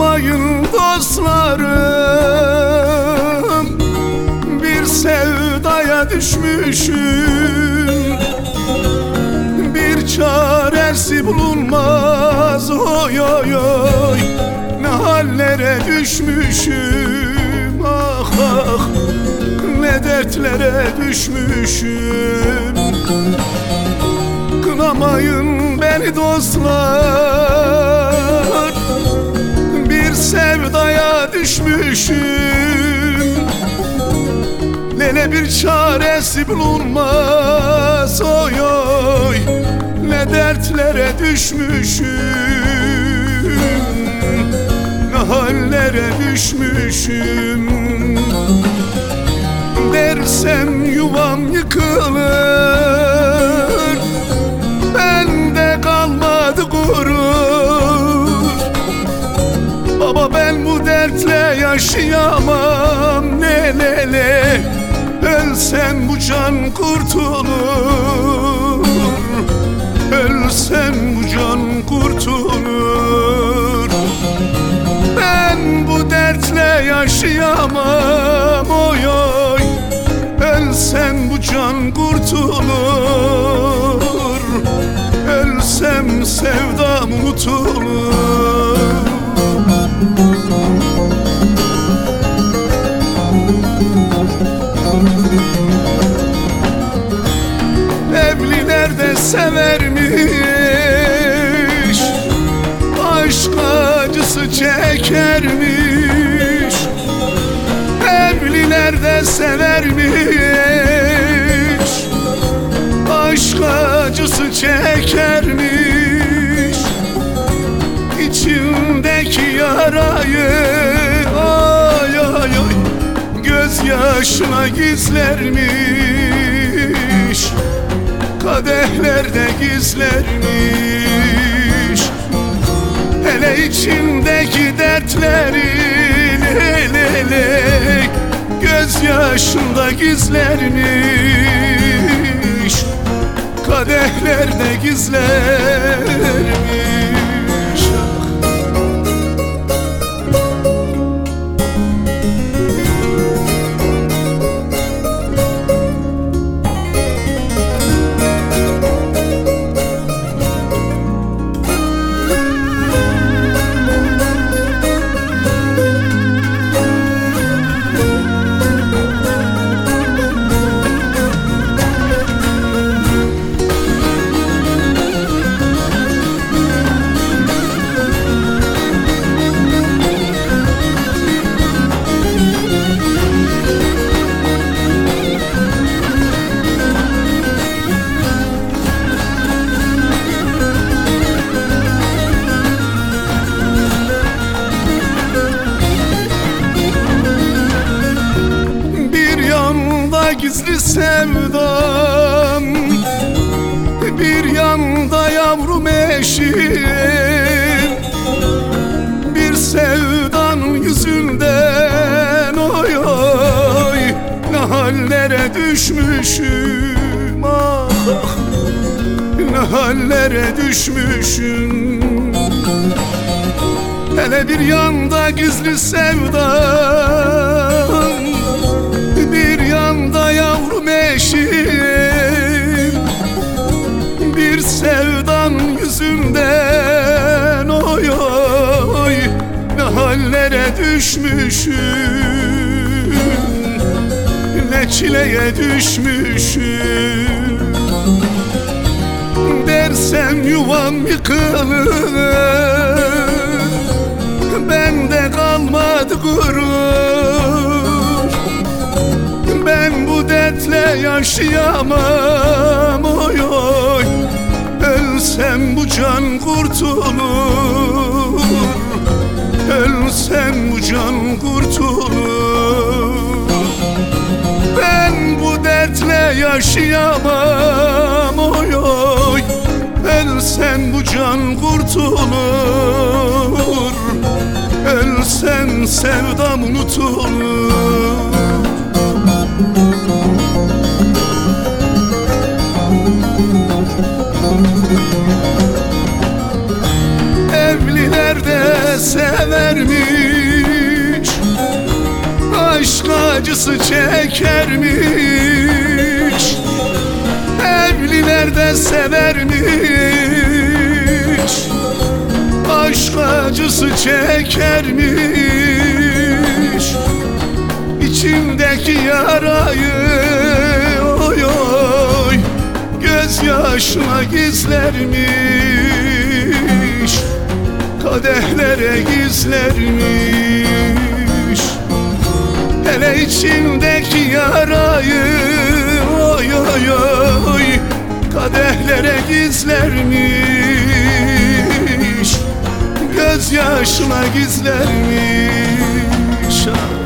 Almayın dostlarım. Bir sevdaya düşmüşüm. Bir çaresi bulunmaz. Oy oy oy. Ne hallere düşmüşüm. Ah ah. Ne dertlere düşmüşüm. Kınamayın beni dostlar. Düşmüşüm. Lele bir çaresi bulunmaz. Oy oy Ne dertlere düşmüşüm. Ne hallere düşmüşüm. Dersem yuvam yıkılır yaşayamam. Ne lele Ölsem bu can kurtulur. Ölsem bu can kurtulur. Ben bu dertle yaşayamam. Oy oy. Ölsem bu can kurtulur. Ölsem sevdam unutulur severmiş Aşk acısı çekermiş Evliler de severmiş Aşk acısı çekermiş İçindeki yarayı Ay ay ay Gözyaşına gizlermiş Kadehlerde gizlermiş Hele içindeki dertlerin hele hele Gözyaşında gizlermiş Kadehlerde gizlermiş hallere düşmüşüm ah. Ah, Ne hallere düşmüşüm. Hele bir yanda gizli sevdam Bir yanda yavrum eşim. Bir sevdan yüzünden oy oy Ne hallere düşmüşüm Ne çileye düşmüşüm. Dersem yuvam yıkılır. Bende kalmadı gurur. Ben bu dertle yaşayamam. Oy oy. Ölsem bu can kurtulur. Ölsem bu can kurtulur yaşayamam oy oy. Ölsem bu can kurtulur Ölsem sevdam unutulur. Evliler de severmiş Aşk acısı çekermiş Evliler de severmiş. Aşk acısı çekermiş. İçimdeki yarayı Oy oy Gözyaşla gizlermiş. Kadehlere gizlermiş. Hele içimdeki yarayı Oy oy oy kadehlere gizlermiş Gözyaşına gizlermiş ah.